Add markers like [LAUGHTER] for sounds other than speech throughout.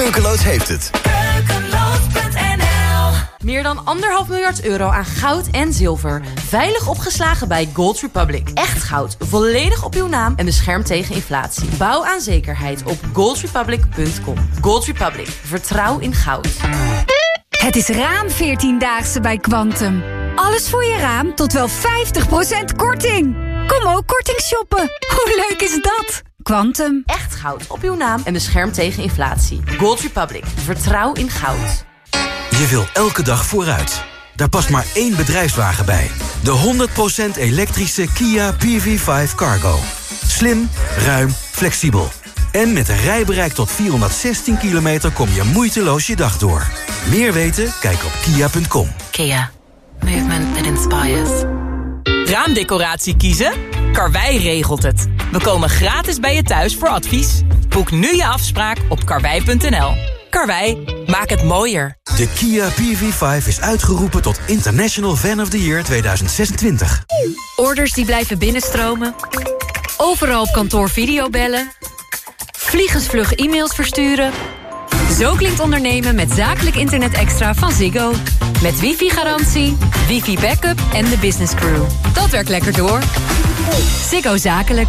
Keukeloos heeft het. Keukeloos.nl Meer dan anderhalf miljard euro aan goud en zilver. Veilig opgeslagen bij Gold Republic. Echt goud, volledig op uw naam en beschermd tegen inflatie. Bouw aan zekerheid op goldrepublic.com. Gold Republic, vertrouw in goud. Het is raam 14-daagse bij Quantum. Alles voor je raam tot wel 50% korting. Kom ook korting shoppen. Hoe leuk is dat? Quantum. Echt goud op uw naam en beschermd tegen inflatie. Gold Republic, vertrouw in goud. Je wil elke dag vooruit. Daar past maar één bedrijfswagen bij. De 100% elektrische Kia PV5 Cargo. Slim, ruim, flexibel. En met een rijbereik tot 416 kilometer kom je moeiteloos je dag door. Meer weten? Kijk op kia.com. Kia. Movement that inspires. Raamdecoratie kiezen? Karwei regelt het. We komen gratis bij je thuis voor advies. Boek nu je afspraak op karwei.nl. Karwei, maak het mooier. De Kia PV5 is uitgeroepen tot International Fan of the Year 2026. Orders die blijven binnenstromen. Overal op kantoor videobellen. Vliegensvlug e-mails versturen. Zo klinkt ondernemen met zakelijk internet extra van Ziggo. Met wifi-garantie, wifi-backup en de business crew. Dat werkt lekker door. Ziggo Zakelijk.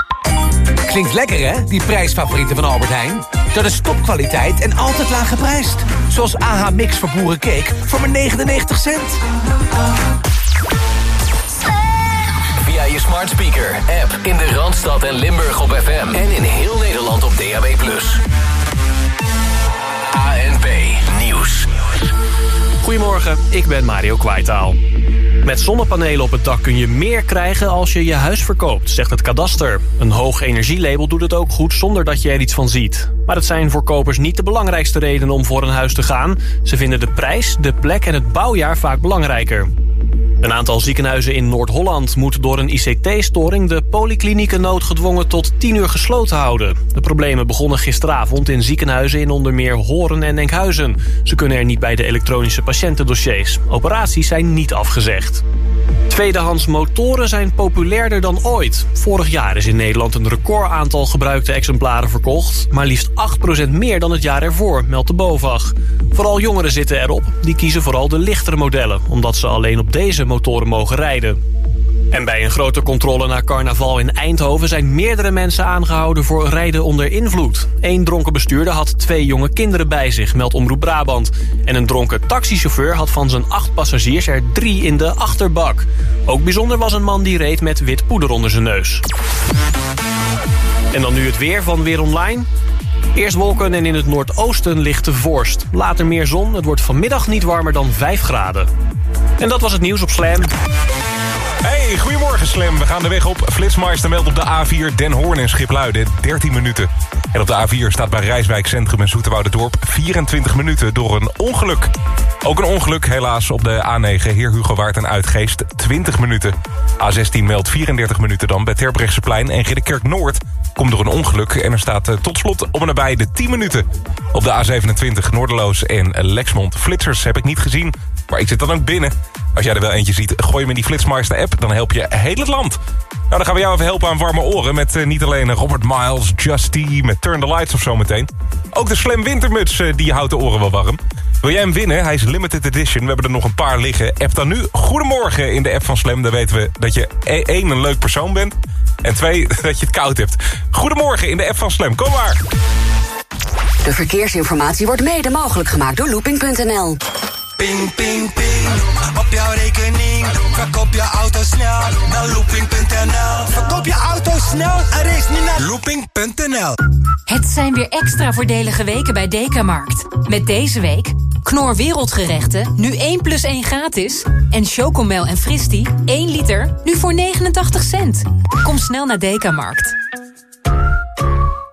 Klinkt lekker hè, die prijsfavorieten van Albert Heijn? Dat is topkwaliteit en altijd laag geprijsd. Zoals AH Mix voor boerencake voor maar 99 cent. Via je smart speaker, app in de Randstad en Limburg op FM. En in heel Nederland op DAB+. ANP Nieuws. Goedemorgen, ik ben Mario Kwaitaal. Met zonnepanelen op het dak kun je meer krijgen als je je huis verkoopt, zegt het kadaster. Een hoog energielabel doet het ook goed zonder dat je er iets van ziet. Maar het zijn voor kopers niet de belangrijkste redenen om voor een huis te gaan. Ze vinden de prijs, de plek en het bouwjaar vaak belangrijker. Een aantal ziekenhuizen in Noord-Holland moet door een ICT-storing de polyklinieken noodgedwongen tot 10 uur gesloten houden. De problemen begonnen gisteravond in ziekenhuizen in onder meer Horen en Enkhuizen. Ze kunnen er niet bij de elektronische patiëntendossiers. Operaties zijn niet afgezegd. Tweedehands motoren zijn populairder dan ooit. Vorig jaar is in Nederland een record aantal gebruikte exemplaren verkocht. Maar liefst 8% meer dan het jaar ervoor, meldt de BOVAG. Vooral jongeren zitten erop. Die kiezen vooral de lichtere modellen, omdat ze alleen op deze motoren mogen rijden. En bij een grote controle naar carnaval in Eindhoven... zijn meerdere mensen aangehouden voor rijden onder invloed. Eén dronken bestuurder had twee jonge kinderen bij zich, meldt Omroep Brabant. En een dronken taxichauffeur had van zijn acht passagiers er drie in de achterbak. Ook bijzonder was een man die reed met wit poeder onder zijn neus. En dan nu het weer van Weer Online. Eerst wolken en in het noordoosten ligt de vorst. Later meer zon. Het wordt vanmiddag niet warmer dan 5 graden. En dat was het nieuws op Slam. Hey, goedemorgen Slam. We gaan de weg op. Flitsmeister meldt op de A4 Den Hoorn en Schipluiden 13 minuten. En op de A4 staat bij Rijswijk Centrum en Zoeterwoudendorp 24 minuten door een ongeluk. Ook een ongeluk helaas op de A9 Heer Hugo Waard en Uitgeest 20 minuten. A16 meldt 34 minuten dan bij Terbrechtseplein en Ridderkerk Noord komt door een ongeluk. En er staat eh, tot slot op en nabij de 10 minuten. Op de A27 Noorderloos en Lexmond. Flitsers heb ik niet gezien, maar ik zit dan ook binnen. Als jij er wel eentje ziet, gooi hem in die Flitsmeister app. Dan help je heel het land. Nou, dan gaan we jou even helpen aan warme oren. Met eh, niet alleen Robert Miles, Justy, met Turn the Lights of zo meteen. Ook de Slam Wintermuts, eh, die houdt de oren wel warm. Wil jij hem winnen? Hij is limited edition. We hebben er nog een paar liggen. App dan nu Goedemorgen in de app van Slam. Dan weten we dat je e- één, een leuk persoon bent. En twee, [LAUGHS] dat je het koud hebt. Goedemorgen in de app van Slam. Kom maar. De verkeersinformatie wordt mede mogelijk gemaakt door looping.nl. Ping, ping, ping. Op jouw rekening. Verkoop je auto snel naar looping.nl. Verkoop je auto snel en race niet naar looping.nl. Het zijn weer extra voordelige weken bij Dekamarkt. Met deze week Knor Wereldgerechten, nu 1 plus 1 gratis. En Chocomel en Fristi, 1 liter, nu voor 89 cent. Kom snel naar Dekamarkt.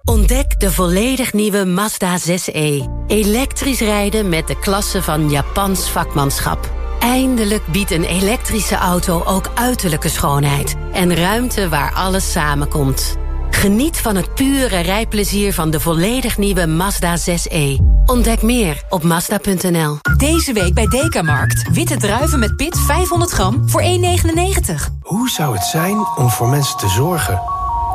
Ontdek de volledig nieuwe Mazda 6e. Elektrisch rijden met de klasse van Japans vakmanschap. Eindelijk biedt een elektrische auto ook uiterlijke schoonheid. En ruimte waar alles samenkomt. Geniet van het pure rijplezier van de volledig nieuwe Mazda 6e. Ontdek meer op Mazda.nl. Deze week bij Dekamarkt. Witte druiven met pit 500 gram voor 1,99. Hoe zou het zijn om voor mensen te zorgen?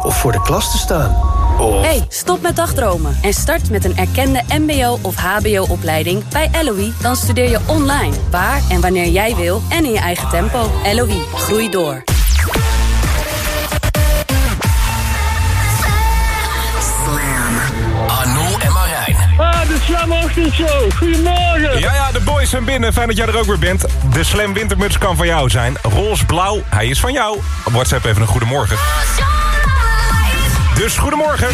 Of voor de klas te staan? Of... Hey, stop met dagdromen en start met een erkende mbo- of hbo-opleiding bij LOE. Dan studeer je online, waar en wanneer jij wil en in je eigen tempo. LOE, groei door. Arnoel en Marijn. Ah, de Slam Ochtendshow. Goedemorgen. Ja, ja, de boys zijn binnen. Fijn dat jij er ook weer bent. De Slam Wintermuts kan van jou zijn. Roze-blauw, hij is van jou. Op WhatsApp even een goedemorgen. Dus goedemorgen.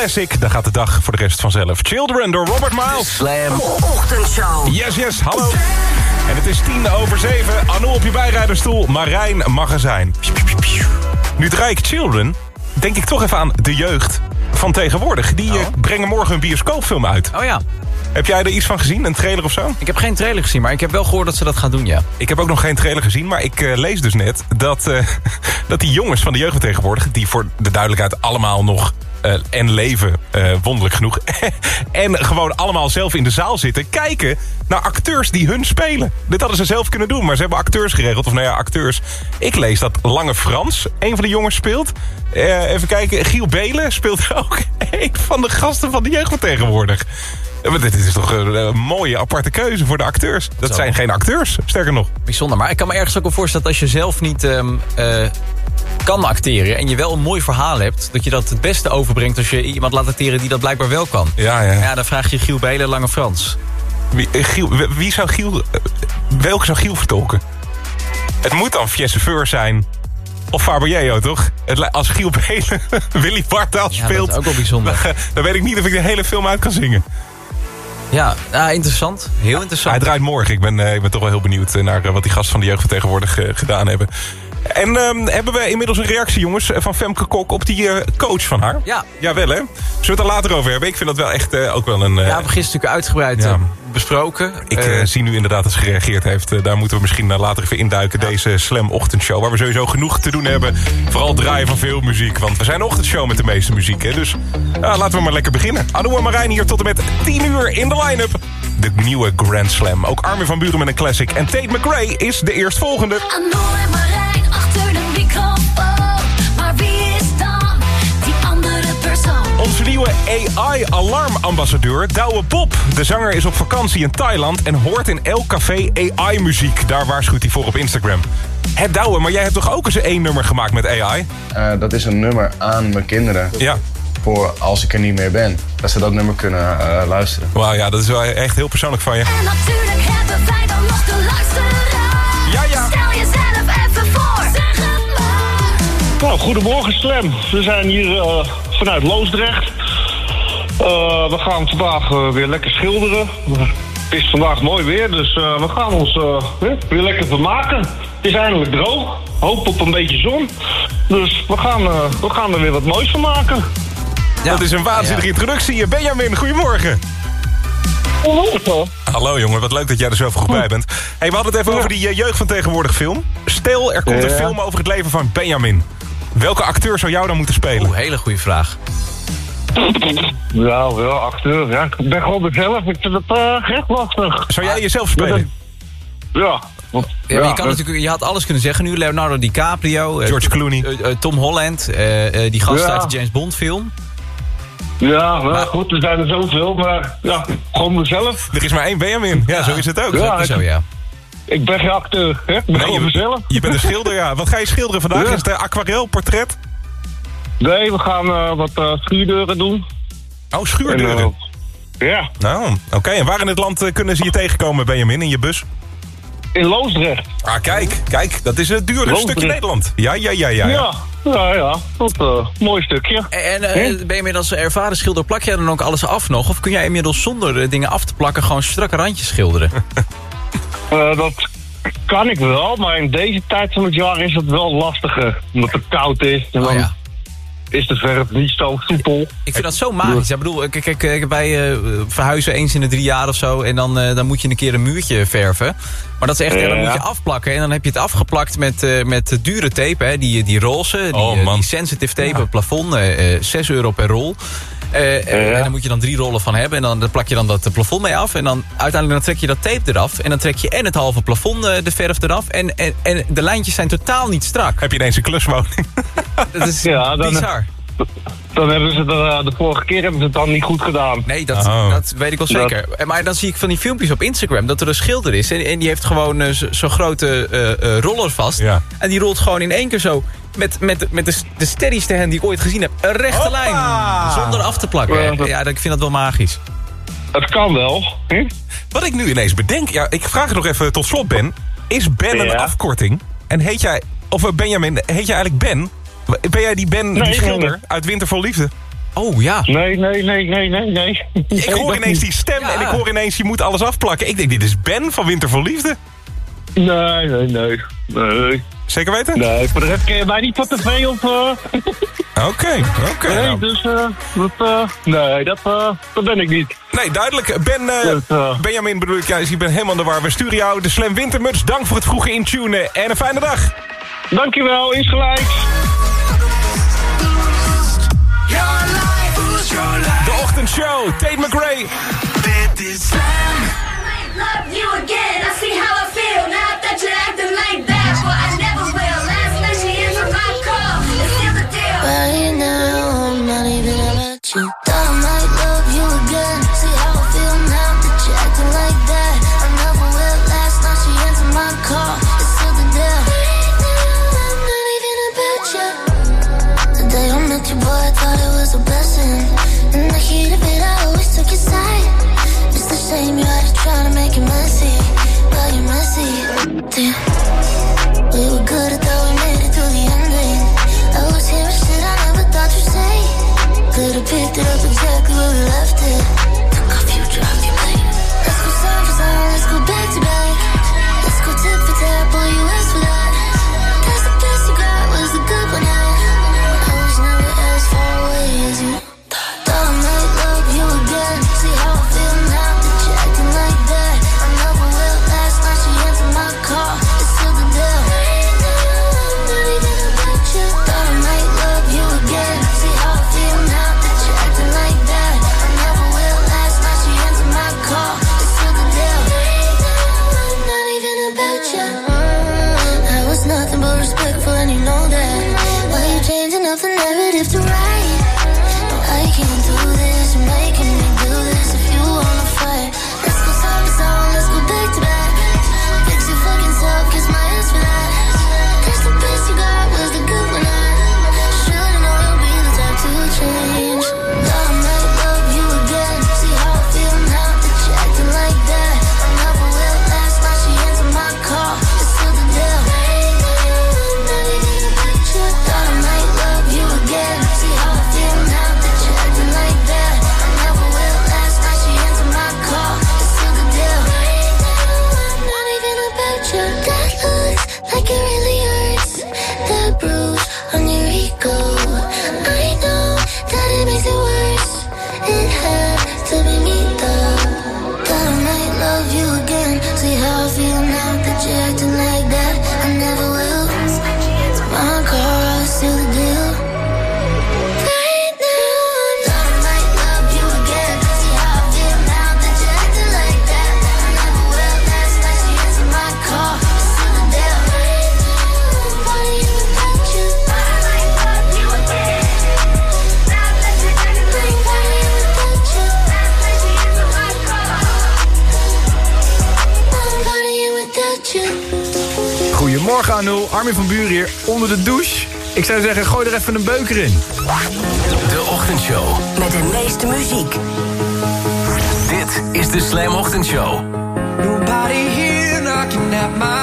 Classic, dan gaat de dag voor de rest vanzelf. Children door Robert Miles. Slam. Ochtendshow. Yes, yes, hallo. En het is tien over zeven. Anouk op je bijrijderstoel. Marijn Magazijn. Nu draai ik Children. Denk ik toch even aan de jeugd van tegenwoordig. Die eh, brengen morgen een bioscoopfilm uit. Oh ja. Heb jij er iets van gezien? Een trailer of zo? Ik heb geen trailer gezien, maar ik heb wel gehoord dat ze dat gaan doen, ja. Ik heb ook nog geen trailer gezien, maar ik eh, lees dus net... Dat, eh, [LAUGHS] dat die jongens van de jeugd van tegenwoordig... die voor de duidelijkheid allemaal nog eh, en leven, eh, wonderlijk genoeg... [LAUGHS] en gewoon allemaal zelf in de zaal zitten... kijken naar acteurs die hun spelen. Dit hadden ze zelf kunnen doen, maar ze hebben acteurs geregeld. Of nou ja, acteurs. Ik lees dat Lange Frans, een van de jongens, speelt. Eh, even kijken, Giel Belen speelt [LAUGHS] ook een van de gasten van de jeugd tegenwoordig. Maar dit is toch een, eh, mooie aparte keuze voor de acteurs. Dat Zo. zijn geen acteurs, sterker nog. Bijzonder, maar ik kan me ergens ook wel voorstellen... dat als je zelf niet ehm, eh, kan acteren... en je wel een mooi verhaal hebt... dat je dat het beste overbrengt als je iemand laat acteren... die dat blijkbaar wel kan. Ja, ja. Ja, dan vraag je Giel Belen, Lange Frans. Wie, eh, Giel, wie- zou Giel... welke zou Giel vertolken? Het moet dan Fiesse zijn... Of Fabergeo, toch? Het, als Giel [LAUGHS] Belen Willy Bartaal Ja, speelt... dat is ook wel bijzonder. Dan, [LAUGHS] dan weet ik niet of ik de hele film uit kan zingen. Ja, ah, interessant. Heel interessant. Hij draait morgen. Ik ben, eh, ik ben toch wel heel benieuwd eh, naar eh, wat die gasten van de jeugd van gedaan hebben. En ehm, hebben we inmiddels een reactie, jongens, van Femke Kok op die eh, coach van haar? Ja. Jawel, hè? Zullen we het er later over hebben? Ik vind dat wel echt eh, ook wel een... eh, Ja, we hebben gisteren natuurlijk uitgebreid Ja. besproken. ik zie nu inderdaad dat ze gereageerd heeft. Daar moeten we misschien later even induiken. Deze Slam ochtendshow. Waar we sowieso genoeg te doen hebben. Vooral draaien van veel muziek. Want we zijn een ochtendshow met de meeste muziek. Hè? Dus ja, laten we maar lekker beginnen. Anouk en Marijn hier tot en met 10 uur in de line-up. De nieuwe Grand Slam. Ook Armin van Buren met een classic. En Tate McRae is de eerstvolgende. Anouk en Marijn Onze nieuwe AI-alarmambassadeur Douwe Bob. De zanger is op vakantie in Thailand en hoort in elk café AI-muziek. Daar waarschuwt hij voor op Instagram. Het Douwe, maar jij hebt toch ook eens één nummer gemaakt met AI? Eh, dat is een nummer aan mijn kinderen. Ja. Voor als ik er niet meer ben. Dat ze dat nummer kunnen eh, luisteren. Wauw, ja, dat is wel echt heel persoonlijk van je. En natuurlijk hebben wij dan Nou, goedemorgen Slam. We zijn hier eh, vanuit Loosdrecht. Eh, we gaan vandaag eh, weer lekker schilderen. Het is vandaag mooi weer, dus eh, we gaan ons eh, weer- lekker vermaken. Het is eindelijk droog. Hoop op een beetje zon. Dus we gaan, eh, we gaan er weer wat moois van maken. Dat is een waanzinnige introductie. Benjamin, goedemorgen. Hallo jongen, wat leuk dat jij er zo vroeg bij bent. Hey, we hadden het even over die jeugd van tegenwoordig film. Stel, er komt een film over het leven van Benjamin. Welke acteur zou jou dan moeten spelen? Oeh, hele goede vraag. Ja, wel, acteur. Ja. Ik ben gewoon mezelf. Ik vind het eh, echt lastig. Zou jij jezelf spelen? Ja. want- Ja, je, kan natuurlijk, je had alles kunnen zeggen nu. Leonardo DiCaprio. eh, George Clooney. eh, Tom Holland. eh, eh, die gast Ja. uit de James Bond film. Ja, wel goed, er zijn er zoveel, maar ja, gewoon mezelf. Er is maar één Benjamin. Ja, zo is het ook. Ja, Zo, ja. Ik ben geen acteur, hè? Ik ben Nee, gewoon mezelf. je, je bent een schilder, ja. Wat ga je schilderen vandaag? Ja. Is het eh, aquarel, portret? Nee, we gaan eh, wat eh, schuurdeuren doen. Oh, schuurdeuren. En, ja, Nou, oké. En waar in het land kunnen ze je tegenkomen, Benjamin, in je bus? in Loosdrecht. Ah, kijk, kijk. Dat is het dure Loosdrecht. stukje Nederland. Ja, ja, ja, ja. Ja, ja, ja. Dat mooi stukje. En eh, ben je inmiddels ervaren schilder? Plak jij dan ook alles af nog? Of kun jij inmiddels zonder dingen af te plakken... gewoon strakke randjes schilderen? [LAUGHS] Eh, dat kan ik wel, maar in deze tijd van het jaar is het wel lastiger. Omdat het koud is en dan is de verf niet zo soepel. Ik vind dat zo magisch. Ik bedoel, kijk, kijk, kijk, wij eh, verhuizen eens in de drie jaar of zo... en dan, eh, dan moet je een keer een muurtje verven. Maar dat is echt, ja, dan Ja. moet je afplakken... en dan heb je het afgeplakt met, met dure tape, hè, die, die roze, die, Oh, die sensitive tape, plafond, eh, eh, 6 euro per rol. Eh, eh, En dan moet je dan drie rollen van hebben. En dan, dan plak je dan dat eh, plafond mee af. En dan uiteindelijk dan trek je dat tape eraf. En dan trek je en het halve plafond eh, de verf eraf. En, en, en de lijntjes zijn totaal niet strak. Heb je ineens een kluswoning? Dat is Ja, dan- bizar. Dan hebben ze het, eh, de vorige keer hebben ze het dan niet goed gedaan. Nee, dat, Oh. dat weet ik wel zeker. Eh, Maar dan zie ik van die filmpjes op Instagram dat er een schilder is. En, en die heeft gewoon eh, zo- zo'n grote eh, eh, roller vast. Ja. En die rolt gewoon in één keer zo met, met, met de, de steadyste hand die ik ooit gezien heb. Een rechte Hoppa! lijn. Zonder af te plakken. Ja, dat- Ja, ik vind dat wel magisch. Het kan wel. Hm? Wat ik nu ineens bedenk... Ja, ik vraag het nog even tot slot, Ben. Is Ben een afkorting? En heet jij... Of Benjamin, heet jij eigenlijk Ben? Ben jij die Ben, Nee, die schilder nee. uit Winter vol Liefde? Oh ja. Nee, nee, nee, nee, nee, nee. Ik hoor ineens die stem en ik hoor ineens je moet alles afplakken. Ik denk, dit is Ben van Winter voor Liefde. Nee, nee, nee. nee. Zeker weten? Nee, voor de rest ken je mij niet van tv of... eh, Oké, oké. nee, nou. dus eh, dat, eh, nee, dat, eh, dat ben ik niet. Nee, duidelijk. Ben, eh, Dus, Benjamin bedoel ik, ja, dus je bent helemaal de war. We sturen jou de Slam Wintermuts. Dank voor het vroege intunen en een fijne dag. Dankjewel, is gelijk. De ochtendshow, Tate McRae. Dit is Slam. Love you again. I see how I feel now that you're acting like that. But I never will. Last night she answered my call. It's still the deal. Right now, I'm not even about you. Same, you had to make it messy. But you're messy. Damn. We were good, I thought we made it through the ending. I was hearing shit I never thought you'd say. Could've picked it up exactly where we left it. Took off you, dropped you, babe. Let's go for song, let's go back to back. Goedemorgen Anu, Armin van Buren hier, onder de douche. Ik zou zeggen, gooi er even een beuker in. De Ochtendshow. Met de meeste muziek. Dit is de Slam Ochtendshow. Nobody here knocking at my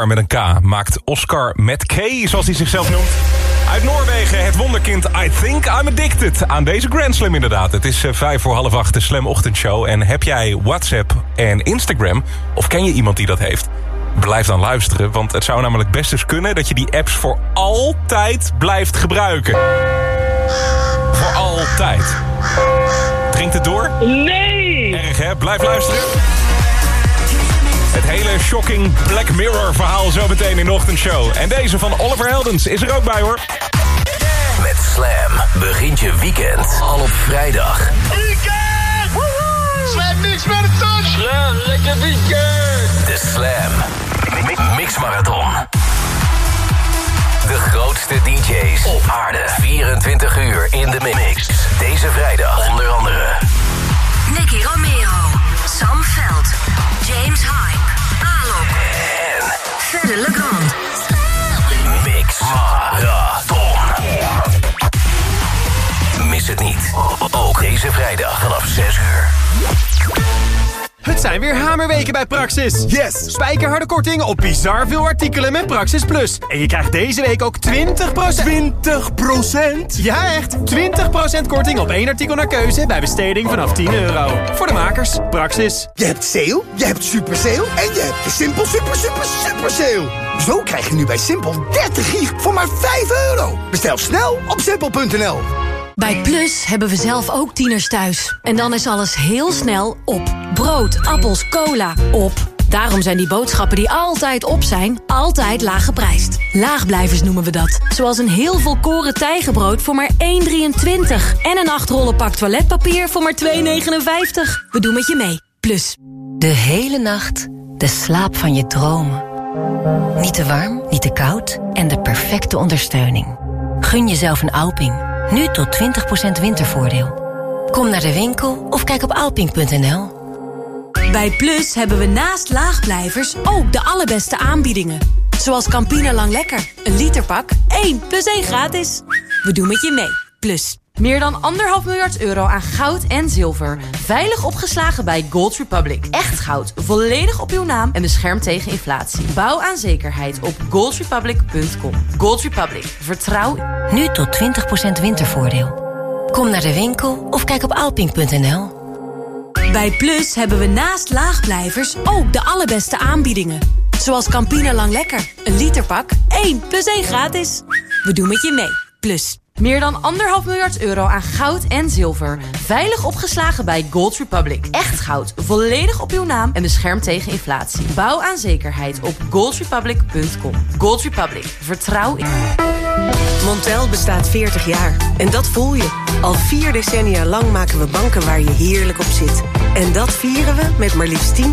Oscar met een K maakt Oscar met K, zoals hij zichzelf noemt. Uit Noorwegen, het wonderkind I Think I'm Addicted. Aan deze Grand Slam inderdaad. Het is eh, vijf voor half acht, de Slam Ochtendshow. En heb jij WhatsApp en Instagram, of ken je iemand die dat heeft? Blijf dan luisteren, want het zou namelijk best eens kunnen... dat je die apps voor altijd blijft gebruiken. Voor altijd. Drinkt het door? Nee! Erg hè? Blijf luisteren. Het hele shocking Black Mirror verhaal zo meteen in de ochtendshow. En deze van Oliver Heldens is er ook bij hoor. Met Slam begint je weekend al op vrijdag. Weekend! Woehoe! Slam niks met het touch! Slam, lekker weekend! De Slam Mi- Mix Marathon. De grootste DJ's op aarde. 24 uur in de mix. Deze vrijdag onder andere... Nicky Romero. Sam Veld. James Hype. Fede Legrand. Mix Marathon. Mis het niet. Ook deze vrijdag vanaf 6 uur. Het zijn weer hamerweken bij Praxis. Yes! Spijkerharde korting op bizar veel artikelen met Praxis Plus. En je krijgt deze week ook 20%... 20%? Ja, echt! 20% korting op één artikel naar keuze bij besteding vanaf 10 euro. Voor de makers, Praxis. Je hebt sale, je hebt super sale en je hebt de Simpel super super super sale. Zo krijg je nu bij Simpel 30 gig voor maar 5 euro. Bestel snel op simpel.nl. Bij Plus hebben we zelf ook tieners thuis. En dan is alles heel snel op. Brood, appels, cola, op. Daarom zijn die boodschappen die altijd op zijn, altijd laag geprijsd. Laagblijvers noemen we dat. Zoals een heel volkoren tijgenbrood voor maar 1,23. En een 8 rollen pak toiletpapier voor maar 2,59. We doen met je mee. Plus. De hele nacht de slaap van je dromen. Niet te warm, niet te koud en de perfecte ondersteuning. Gun jezelf een Alping. Nu tot 20% wintervoordeel. Kom naar de winkel of kijk op alping.nl. Bij Plus hebben we naast laagblijvers ook de allerbeste aanbiedingen. Zoals Campina Lang Lekker. Een literpak, 1 plus 1 gratis. We doen met je mee. Plus. Meer dan anderhalf miljard euro aan goud en zilver. Veilig opgeslagen bij Gold Republic. Echt goud, volledig op uw naam en beschermd tegen inflatie. Bouw aan zekerheid op goldrepublic.com. Gold Republic, vertrouw... Nu tot 20% wintervoordeel. Kom naar de winkel of kijk op alping.nl. Bij Plus hebben we naast laagblijvers ook de allerbeste aanbiedingen. Zoals Campina Lang Lekker. Een literpak, 1 plus 1 gratis. We doen met je mee. Plus. Meer dan anderhalf miljard euro aan goud en zilver. Veilig opgeslagen bij Gold Republic. Echt goud, volledig op uw naam en beschermd tegen inflatie. Bouw aan zekerheid op goldrepublic.com. Gold Republic, vertrouw in... Montel bestaat 40 jaar. En dat voel je. Al vier decennia lang maken we banken waar je heerlijk op zit. En dat vieren we met maar liefst 10%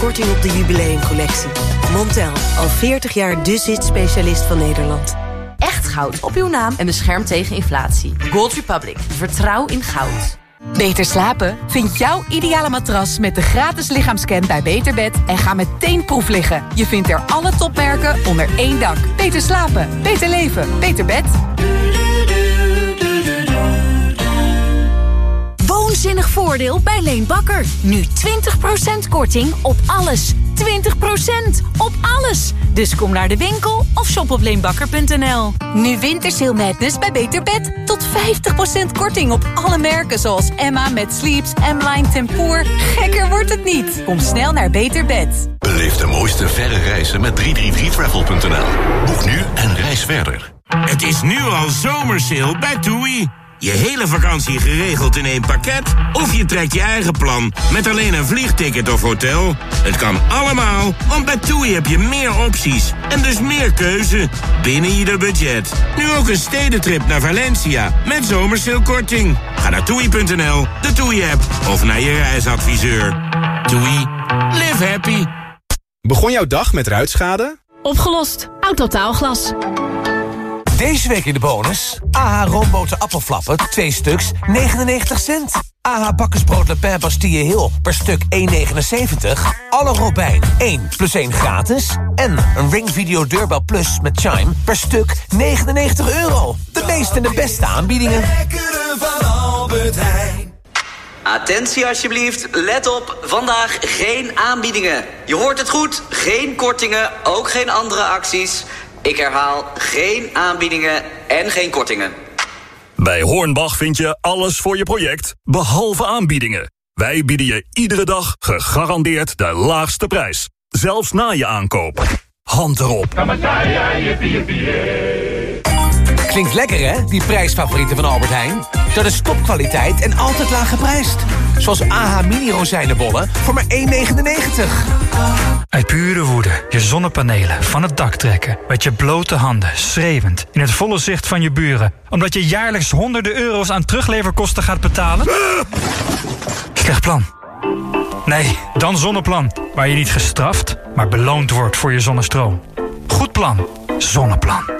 korting op de jubileumcollectie. Montel, al 40 jaar de zit-specialist van Nederland. Echt goud op uw naam en beschermd tegen inflatie. Gold Republic, vertrouw in goud. Beter slapen? Vind jouw ideale matras met de gratis lichaamscan bij Beterbed en ga meteen proef liggen. Je vindt er alle topmerken onder één dak. Beter slapen, beter leven, beter bed. Woonzinnig voordeel bij Leen Bakker. Nu 20% korting op alles. 20% op alles. Dus kom naar de winkel of shop op leenbakker.nl. Nu Wintersail Madness bij Beter Bed. Tot 50% korting op alle merken zoals Emma met Sleeps, M-Line Tempoor. Gekker wordt het niet. Kom snel naar Beter Bed. Beleef de mooiste verre reizen met 333travel.nl. Boek nu en reis verder. Het is nu al zomersale bij TUI. Je hele vakantie geregeld in één pakket? Of je trekt je eigen plan met alleen een vliegticket of hotel? Het kan allemaal, want bij TUI heb je meer opties en dus meer keuze binnen ieder budget. Nu ook een stedentrip naar Valencia met zomerseelkorting. Ga naar toei.nl, de TUI-app of naar je reisadviseur. TUI, live happy. Begon jouw dag met ruitschade? Opgelost. Autotaalglas. Deze week in de bonus. AH roomboten appelflappen, 2 stuks, 99 cent. AH bakkersbrood Le Pen Bastille Hill per stuk 1,79. Alle Robijn 1 plus 1 gratis. En een Ring Video Deurbel Plus met Chime per stuk 99 euro. De meeste en de beste aanbiedingen. van Albert Heijn. Attentie alsjeblieft, let op, vandaag geen aanbiedingen. Je hoort het goed, geen kortingen, ook geen andere acties. Ik herhaal, geen aanbiedingen en geen kortingen. Bij Hornbach vind je alles voor je project, behalve aanbiedingen. Wij bieden je iedere dag gegarandeerd de laagste prijs. Zelfs na je aankoop. Hand erop. Klinkt lekker hè, die prijsfavorieten van Albert Heijn? Dat is topkwaliteit en altijd laag geprijsd. Zoals AH Mini rozijnenbollen voor maar 1,99. Uit pure woede je zonnepanelen van het dak trekken. Met je blote handen, schreeuwend, in het volle zicht van je buren. Omdat je jaarlijks honderden euro's aan terugleverkosten gaat betalen? Slecht plan. Nee, dan Zonneplan. Waar je niet gestraft, maar beloond wordt voor je zonnestroom. Goed plan. Zonneplan.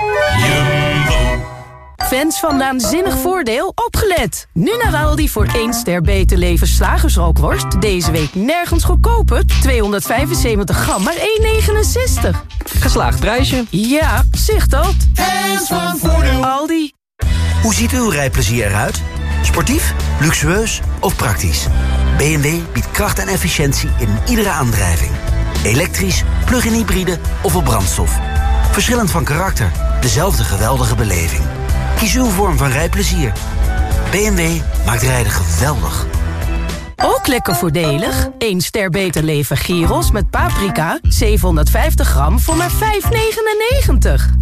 Fans van Naanzinnig Voordeel, opgelet! Nu naar Aldi voor 1 ster beter leven slagersrookworst. Deze week nergens goedkoper. 275 gram, maar 1,69. Geslaagd prijsje. Ja, zicht dat. Fans van Voordeel. Aldi. Hoe ziet uw rijplezier eruit? Sportief, luxueus of praktisch? BMW biedt kracht en efficiëntie in iedere aandrijving. Elektrisch, plug-in hybride of op brandstof. Verschillend van karakter, dezelfde geweldige beleving. Kies uw vorm van rijplezier. BMW maakt rijden geweldig. Ook lekker voordelig. 1 ster beter leven gyros met paprika. 750 gram voor maar 5,99.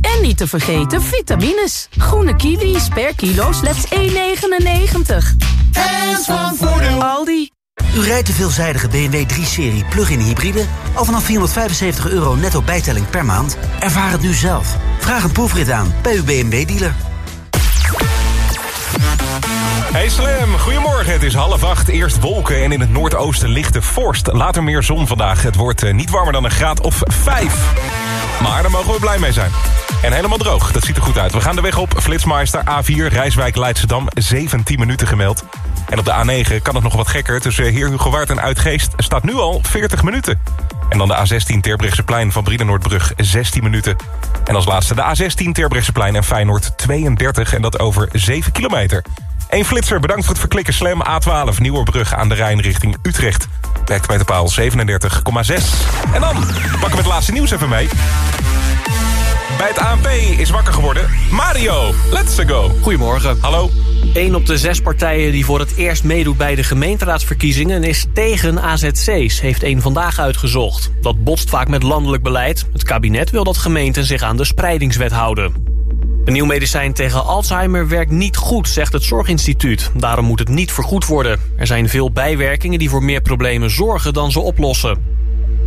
En niet te vergeten vitamines. Groene kiwis per kilo slechts 1,99. Fans van Voordeel. Aldi. U rijdt de veelzijdige BMW 3-serie plug-in hybride... al vanaf 475 euro netto bijtelling per maand? Ervaar het nu zelf. Vraag een proefrit aan bij uw BMW-dealer. Hey Slam, goedemorgen. Het is half acht. Eerst wolken en in het noordoosten lichte vorst. Later meer zon vandaag. Het wordt eh, niet warmer dan een graad of vijf. Maar daar mogen we blij mee zijn. En helemaal droog, dat ziet er goed uit. We gaan de weg op. Flitsmeister A4, Rijswijk, Leidschendam, 17 minuten gemeld. En op de A9 kan het nog wat gekker. Tussen Heer Hugo Waard en Uitgeest staat nu al 40 minuten. En dan de A16 Terbrechtseplein van Brienenoordbrug 16 minuten. En als laatste de A16 Terbrechtseplein en Feyenoord 32 en dat over 7 kilometer. Eén flitser, bedankt voor het verklikken. Slam A12, Nieuwerbrug aan de Rijn richting Utrecht. Werkt bij de paal 37,6. En dan pakken we het laatste nieuws even mee. Bij het ANP is wakker geworden. Mario, let's go. Goedemorgen. Hallo. Een op de zes partijen die voor het eerst meedoet bij de gemeenteraadsverkiezingen... is tegen AZC's, heeft één vandaag uitgezocht. Dat botst vaak met landelijk beleid. Het kabinet wil dat gemeenten zich aan de spreidingswet houden. Een nieuw medicijn tegen Alzheimer werkt niet goed, zegt het Zorginstituut. Daarom moet het niet vergoed worden. Er zijn veel bijwerkingen die voor meer problemen zorgen dan ze oplossen.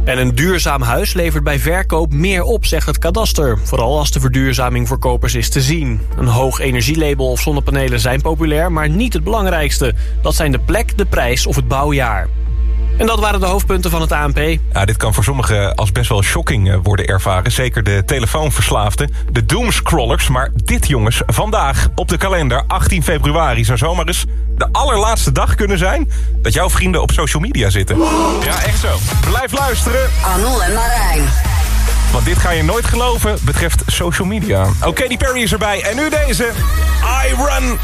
En een duurzaam huis levert bij verkoop meer op, zegt het kadaster. Vooral als de verduurzaming voor kopers is te zien. Een hoog energielabel of zonnepanelen zijn populair, maar niet het belangrijkste. Dat zijn de plek, de prijs of het bouwjaar. En dat waren de hoofdpunten van het ANP. Ja, dit kan voor sommigen als best wel shocking eh, worden ervaren. Zeker de telefoonverslaafden, de doomscrollers. Maar dit jongens, vandaag op de kalender, 18 februari... zou zomaar eens de allerlaatste dag kunnen zijn... dat jouw vrienden op social media zitten. Ja, echt zo. Blijf luisteren. Anul en Marijn. Want dit ga je nooit geloven betreft social media. Oké, die Perry is erbij. En nu deze. I Run.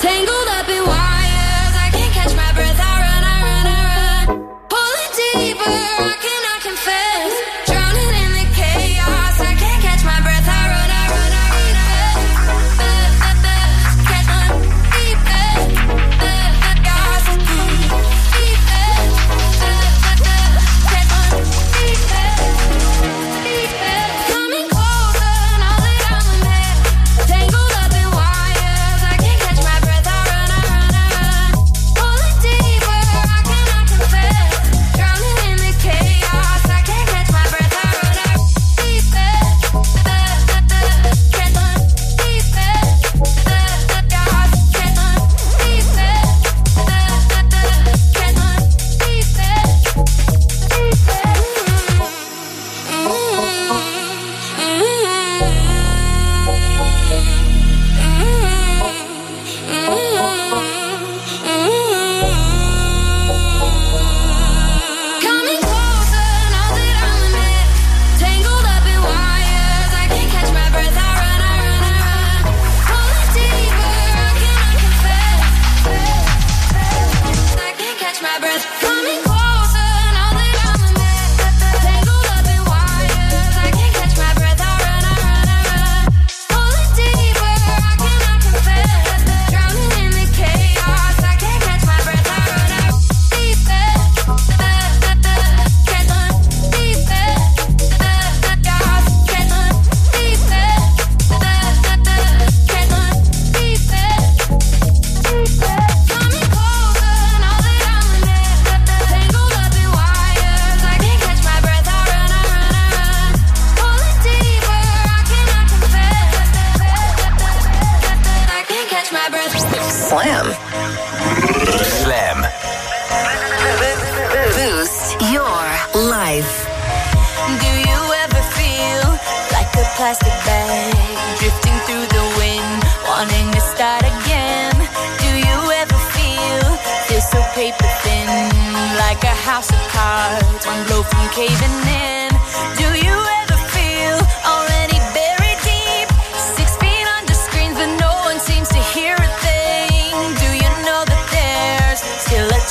Tangled up in Slam. Slam. Boost your life. Do you ever feel like a plastic bag drifting through the wind, wanting to start again? Do you ever feel feel so paper thin, like a house of cards, one blow from caving in? Do you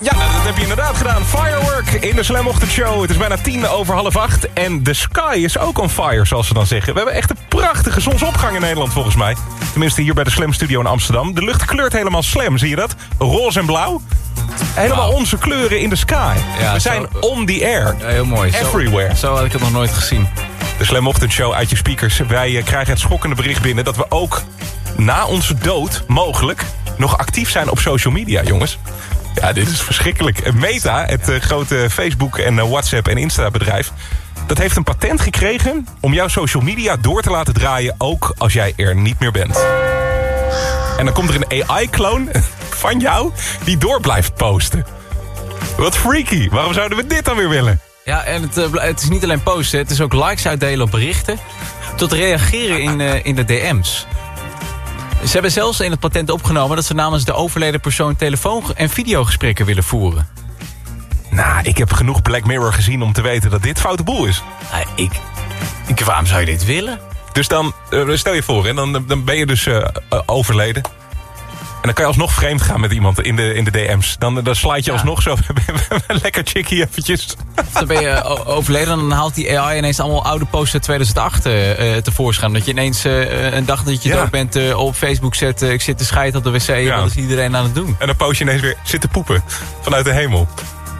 Ja, dat heb je inderdaad gedaan. Firework in de Slam Show. Het is bijna tien over half acht. En de sky is ook on fire, zoals ze dan zeggen. We hebben echt een prachtige zonsopgang in Nederland, volgens mij. Tenminste, hier bij de Slam Studio in Amsterdam. De lucht kleurt helemaal slam, zie je dat? Roze en blauw. Helemaal onze kleuren in de sky. Ja, We zijn zo- on the air. Ja, heel mooi. Everywhere. Zo, had ik het nog nooit gezien. De Slam Show uit je speakers. Wij eh, krijgen het schokkende bericht binnen... dat we ook na onze dood, mogelijk... nog actief zijn op social media, jongens. Ja, dit is verschrikkelijk. Eh, Meta, het eh, grote Facebook- en eh, WhatsApp- en Insta-bedrijf... dat heeft een patent gekregen om jouw social media door te laten draaien... ook als jij er niet meer bent. En dan komt er een AI-kloon [LAUGHS] van jou die door blijft posten. Wat freaky. Waarom zouden we dit dan weer willen? Ja, en het, het is niet alleen posten, het is ook likes uitdelen op berichten. Tot reageren in, in de DM's. Ze hebben zelfs in het patent opgenomen dat ze namens de overleden persoon telefoon- en videogesprekken willen voeren. Nou, ik heb genoeg Black Mirror gezien om te weten dat dit foute boel is. ik, ik, waarom zou je dit willen? Dus dan, eh, stel je voor, hè, dan, dan ben je dus eh, eh, overleden. En dan kan je alsnog vreemd gaan met iemand in de, in de DM's. Dan, dan slide je alsnog zo [LAUGHS] lekker chickie eventjes. Dan ben je overleden en dan haalt die AI ineens allemaal oude posts uit 2008 eh, eh, tevoorschijn. Dat je ineens eh, een dag dat je Ja. dood bent eh, op Facebook zet... eh, ik zit te scheiden op de wc, wat is iedereen aan het doen? En dan post je ineens weer zitten poepen vanuit de hemel.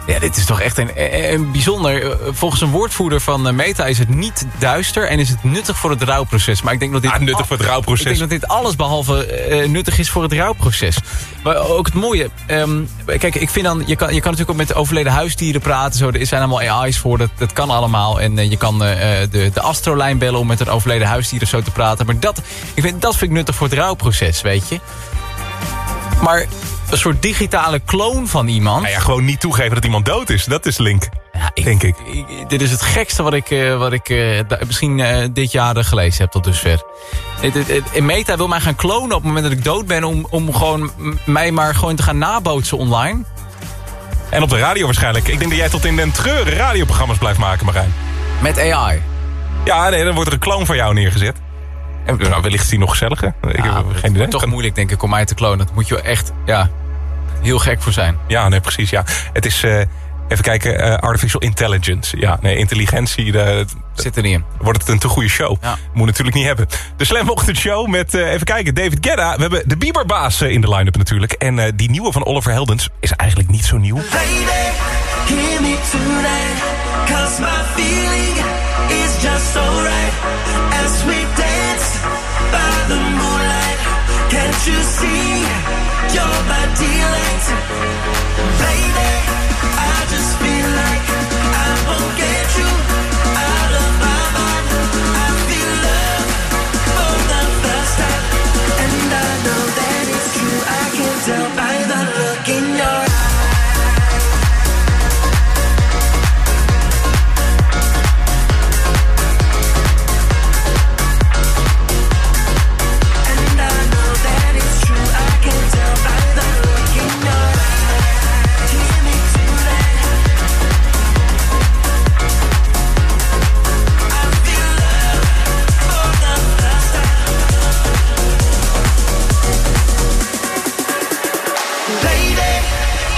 Ja, dit is toch echt een, een bijzonder. eh, Volgens een woordvoerder van eh, Meta is het niet duister en is het nuttig voor het rouwproces. Maar ik denk dat dit Ah, nuttig voor het rouwproces. Ik denk dat dit alles behalve eh, nuttig is voor het rouwproces. Maar ook het mooie. ehm, kijk, ik vind dan. Je kan, je kan natuurlijk ook met overleden huisdieren praten. Zo, er zijn allemaal AI's voor. Dat, dat kan allemaal. En je kan de, de astrolijn bellen om met een overleden huisdier of zo te praten. Maar dat, ik vind, dat vind ik nuttig voor het rouwproces, weet je. Maar een soort digitale kloon van iemand. Nou ja, gewoon niet toegeven dat iemand dood is. Dat is link, denk ik. Dit is het gekste wat ik, eh, wat ik eh, misschien eh, dit jaar gelezen heb tot dusver. Het- het- het- en Meta wil mij gaan klonen op het moment dat ik dood ben... om, om gewoon mij maar gewoon te gaan nabootsen online. En op de radio waarschijnlijk. Ik denk dat jij tot in den treuren radioprogramma's blijft maken, Marijn. Met AI? Ja, nee, dan wordt er een kloon van jou neergezet. En nou, wellicht is die nog gezelliger. Ik heb geen idee. Toch moeilijk denk ik om mij te klonen. Dat moet je echt ja, heel gek voor zijn. Ja, nee, precies. Ja. Het is, eh, even kijken, eh, artificial intelligence. Ja, nee, intelligentie. de- Zit er niet in. Wordt het een te goede show. Moet natuurlijk niet hebben. De Slam Ochtend Show met, eh, even kijken, David Guetta. We hebben de Bieberbaas eh, in de line-up natuurlijk. En eh, die nieuwe van Oliver Heldens is eigenlijk niet zo nieuw. Hear me tonight, cause my feeling is just so right. As we by the moonlight, can't you see your body light? Baby, I just feel like I won't get you out of my mind. I feel love for the first time, and I know that it's true. I can tell by the look in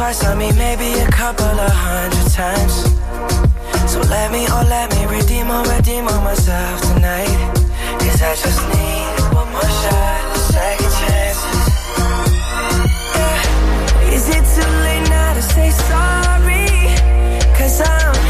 twice, I mean maybe a couple of hundred times. So let me, oh let me redeem or redeem on myself tonight. Cause I just need one more shot, a second chance. Yeah. Is it too late now to say sorry? Cause I'm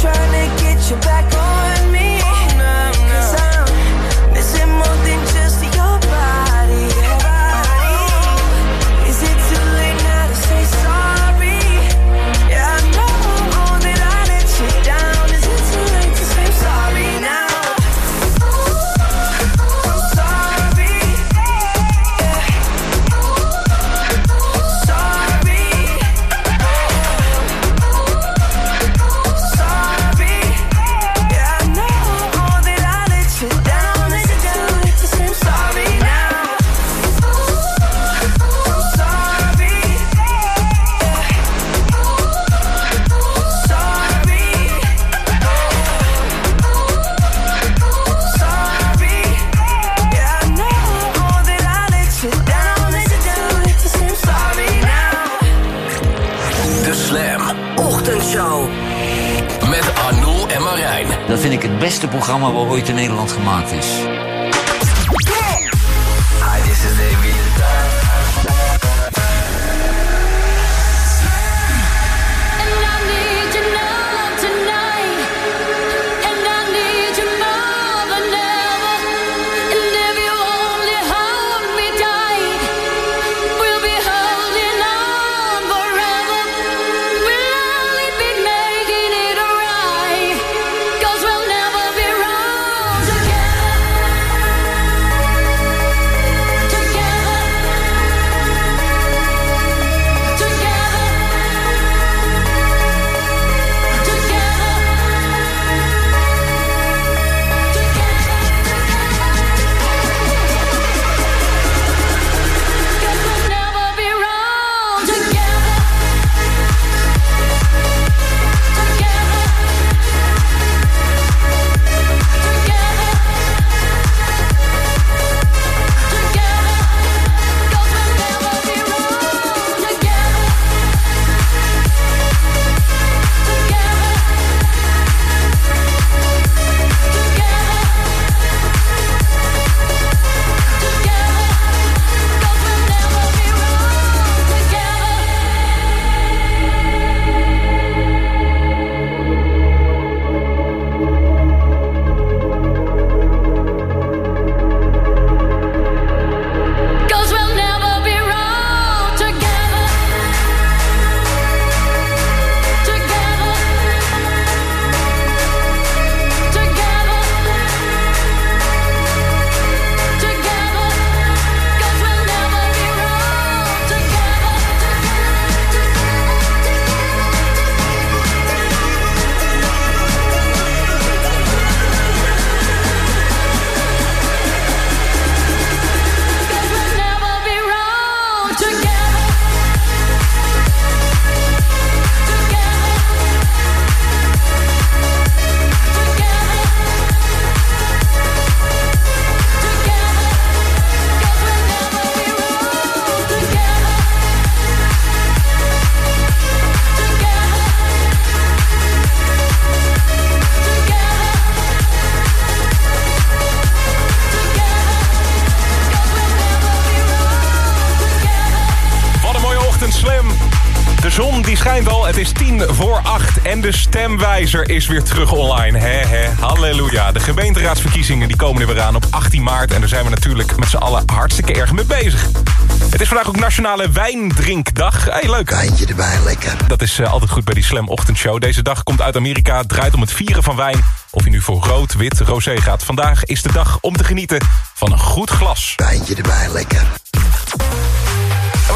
trying to get you back programma wat ooit in Nederland gemaakt is. Stemwijzer is weer terug online. He, he, halleluja. De gemeenteraadsverkiezingen die komen er weer aan op 18 maart... en daar zijn we natuurlijk met z'n allen hartstikke erg mee bezig. Het is vandaag ook Nationale Wijndrinkdag. Hey, leuk. Wijntje erbij, lekker. Dat is uh, altijd goed bij die Slam Ochtendshow. Deze dag komt uit Amerika, draait om het vieren van wijn... of je nu voor rood, wit, rosé gaat. Vandaag is de dag om te genieten van een goed glas. Wijntje erbij, lekker.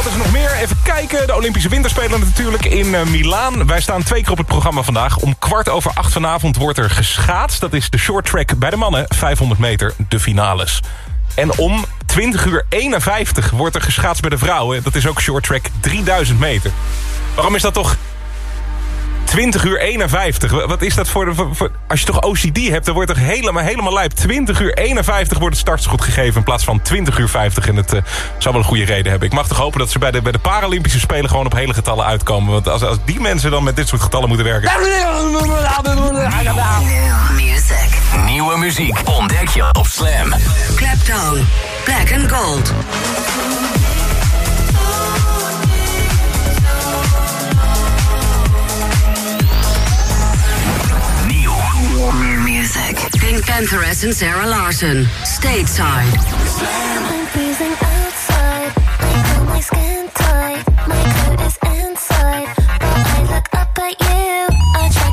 Wat is er nog meer? Even kijken. De Olympische Winterspelen natuurlijk in uh, Milaan. Wij staan twee keer op het programma vandaag. Om kwart over acht vanavond wordt er geschaatst. Dat is de short track bij de mannen. 500 meter, de finales. En om 20 uur 51 wordt er geschaatst bij de vrouwen. Dat is ook short track 3000 meter. Waarom is dat toch 20 uur 51. Wat is dat voor, de, voor, Als je toch OCD hebt, dan wordt het helemaal, helemaal lijp. 20 uur 51 wordt het startschot gegeven... in plaats van 20 uur 50. En het uh, zou wel een goede reden hebben. Ik mag toch hopen dat ze bij de, bij de Paralympische Spelen... gewoon op hele getallen uitkomen. Want als, als die mensen dan met dit soort getallen moeten werken... Nieuwe muziek ontdek je op Slam. Clapton, Black and Gold. Pink Pantheress and Sarah Larson. Stateside. I'm freezing outside. My skin tight. My coat is inside. I look up at you. I tracked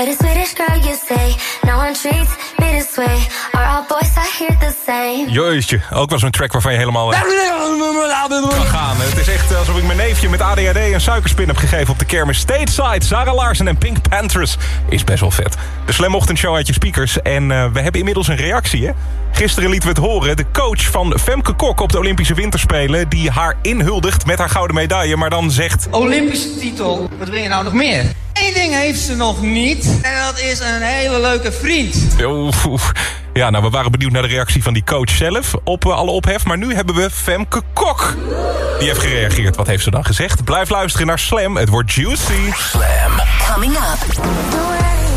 Never met a Swedish girl, you say. No one treats me this way. Are all boys I hear the same? Jeetje, ook wel zo'n track waarvan je helemaal eh, kan gaan. Het is echt alsof ik mijn neefje met ADHD een suikerspin heb gegeven op de kermis. Stateside, Sarah Larsen en Pink Panthers is best wel vet. De Slam Ochtendshow uit je speakers. En eh, we hebben inmiddels een reactie, hè? Gisteren lieten we het horen. De coach van Femke Kok op de Olympische Winterspelen... die haar inhuldigt met haar gouden medaille, maar dan zegt... Olympische titel. Wat wil je nou nog meer? Eén ding heeft ze nog niet. En dat is een hele leuke vriend. Oef, oef. Ja, nou, we waren benieuwd naar de reactie van die coach zelf op eh, alle ophef. Maar nu hebben we Femke Kok. Die heeft gereageerd. Wat heeft ze dan gezegd? Blijf luisteren naar Slam. Het wordt juicy. Slam. Coming up.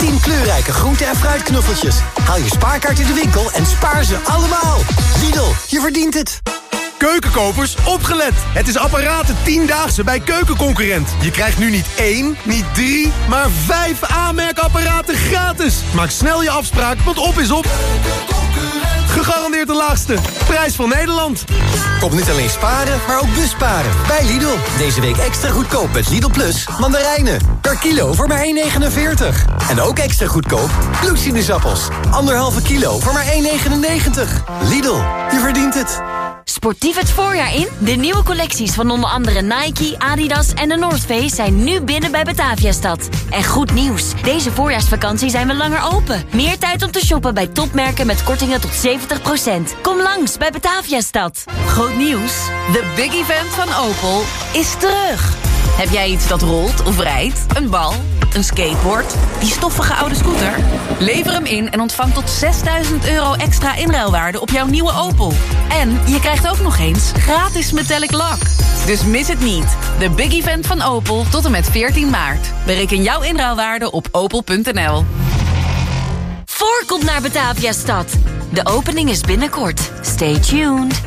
10 kleurrijke groente- en fruitknuffeltjes. Haal je spaarkaart in de winkel en spaar ze allemaal. Lidl, je verdient het. Keukenkopers, opgelet! Het is apparaten 10-daagse bij Keukenconcurrent. Je krijgt nu niet één, niet drie, maar vijf aanmerkapparaten gratis. Maak snel je afspraak, want op is op. Gegarandeerd de laagste. Prijs van Nederland. Kom niet alleen sparen, maar ook busparen. Bij Lidl. Deze week extra goedkoop met Lidl Plus mandarijnen. Per kilo voor maar 1,49. En ook extra goedkoop bloedsinusappels. Anderhalve kilo voor maar 1,99. Lidl, je verdient het. Sportief het voorjaar in? De nieuwe collecties van onder andere Nike, Adidas en de North Face zijn nu binnen bij Bataviastad. En goed nieuws, deze voorjaarsvakantie zijn we langer open. Meer tijd om te shoppen bij topmerken met kortingen tot 70%. Kom langs bij Bataviastad. Groot nieuws, de big event van Opel is terug. Heb jij iets dat rolt of rijdt? Een bal? Een skateboard? Die stoffige oude scooter? Lever hem in en ontvang tot 6000 euro extra inruilwaarde op jouw nieuwe Opel. En je krijgt ook nog eens gratis metallic lak. Dus mis het niet. De big event van Opel tot en met 14 maart. Bereken jouw inruilwaarde op opel.nl. Voor komt naar Bataviastad. De opening is binnenkort. Stay tuned.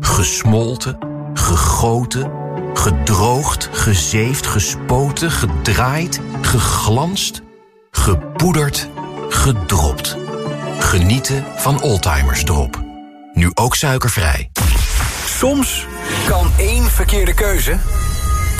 Gesmolten, gegoten, gedroogd, gezeefd, gespoten, gedraaid, geglanst, gepoederd, gedropt. Genieten van Oldtimers Drop. Nu ook suikervrij. Soms kan één verkeerde keuze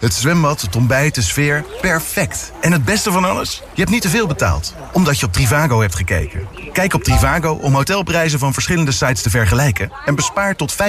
Het zwembad, het ontbijt, de sfeer, perfect. En het beste van alles? Je hebt niet te veel betaald, omdat je op Trivago hebt gekeken. Kijk op Trivago om hotelprijzen van verschillende sites te vergelijken... en bespaar tot 75